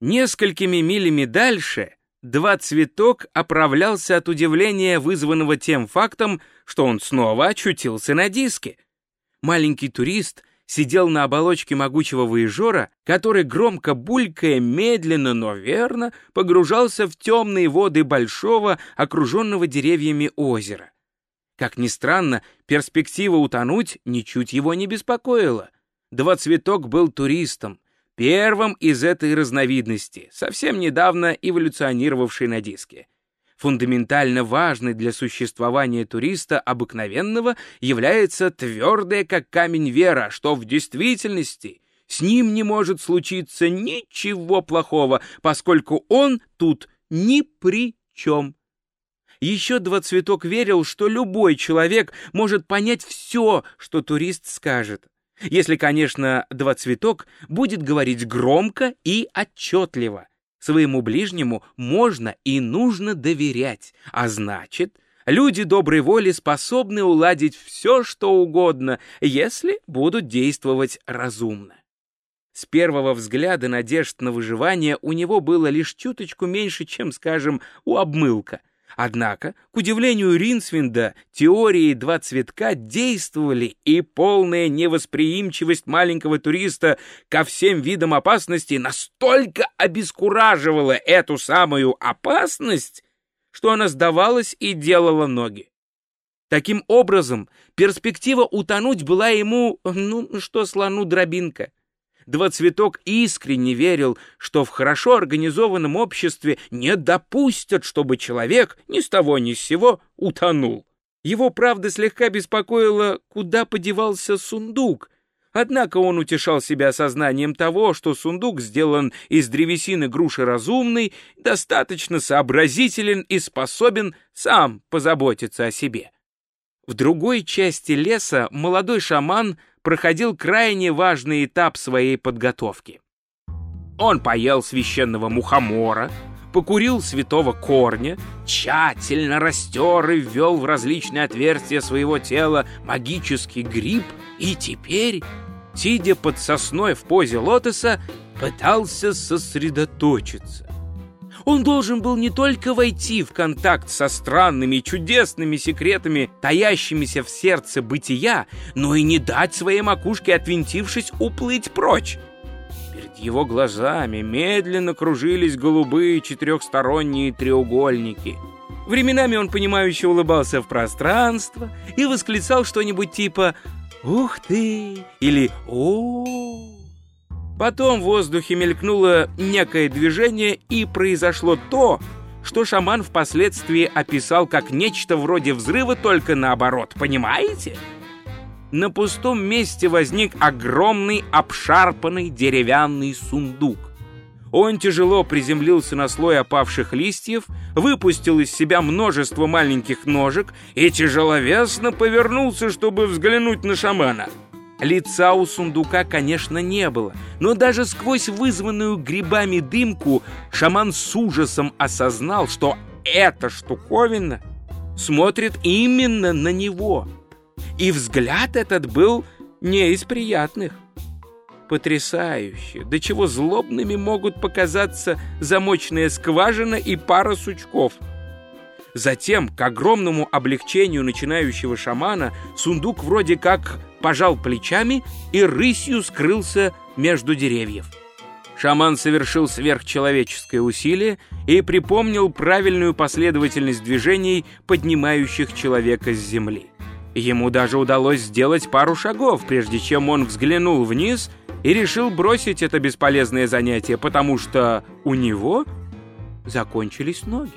Несколькими милями дальше два цветок оправлялся от удивления, вызванного тем фактом, что он снова очутился на диске. Маленький турист сидел на оболочке могучего выезжора, который, громко булькая, медленно, но верно, погружался в темные воды большого, окруженного деревьями озера. Как ни странно, перспектива утонуть ничуть его не беспокоила. Два цветок был туристом, первым из этой разновидности, совсем недавно эволюционировавшей на диске. Фундаментально важной для существования туриста обыкновенного является твердая как камень вера, что в действительности с ним не может случиться ничего плохого, поскольку он тут ни при чем. Еще два цветок верил, что любой человек может понять все, что турист скажет. Если, конечно, два цветок будет говорить громко и отчетливо. Своему ближнему можно и нужно доверять, а значит, люди доброй воли способны уладить все, что угодно, если будут действовать разумно. С первого взгляда надежд на выживание у него было лишь чуточку меньше, чем, скажем, у обмылка — Однако, к удивлению Ринсвинда, теории «два цветка» действовали, и полная невосприимчивость маленького туриста ко всем видам опасности настолько обескураживала эту самую опасность, что она сдавалась и делала ноги. Таким образом, перспектива утонуть была ему, ну, что слону дробинка. Двоцветок искренне верил, что в хорошо организованном обществе не допустят, чтобы человек ни с того ни с сего утонул. Его, правда, слегка беспокоило, куда подевался сундук. Однако он утешал себя сознанием того, что сундук сделан из древесины груши разумной, достаточно сообразителен и способен сам позаботиться о себе. В другой части леса молодой шаман проходил крайне важный этап своей подготовки. Он поел священного мухомора, покурил святого корня, тщательно растер и ввел в различные отверстия своего тела магический гриб и теперь, сидя под сосной в позе лотоса, пытался сосредоточиться. Он должен был не только войти в контакт со странными и чудесными секретами, таящимися в сердце бытия, но и не дать своей макушке, отвинтившись, уплыть прочь. Перед его глазами медленно кружились голубые четырехсторонние треугольники. Временами он понимающе улыбался в пространство и восклицал что-нибудь типа «Ух ты!» или «О!». Потом в воздухе мелькнуло некое движение, и произошло то, что шаман впоследствии описал как нечто вроде взрыва, только наоборот, понимаете? На пустом месте возник огромный обшарпанный деревянный сундук. Он тяжело приземлился на слой опавших листьев, выпустил из себя множество маленьких ножек и тяжеловесно повернулся, чтобы взглянуть на шамана — Лица у сундука, конечно, не было, но даже сквозь вызванную грибами дымку шаман с ужасом осознал, что эта штуковина смотрит именно на него. И взгляд этот был не из приятных. Потрясающе! До чего злобными могут показаться замочная скважина и пара сучков — Затем, к огромному облегчению начинающего шамана, сундук вроде как пожал плечами и рысью скрылся между деревьев. Шаман совершил сверхчеловеческое усилие и припомнил правильную последовательность движений, поднимающих человека с земли. Ему даже удалось сделать пару шагов, прежде чем он взглянул вниз и решил бросить это бесполезное занятие, потому что у него закончились ноги.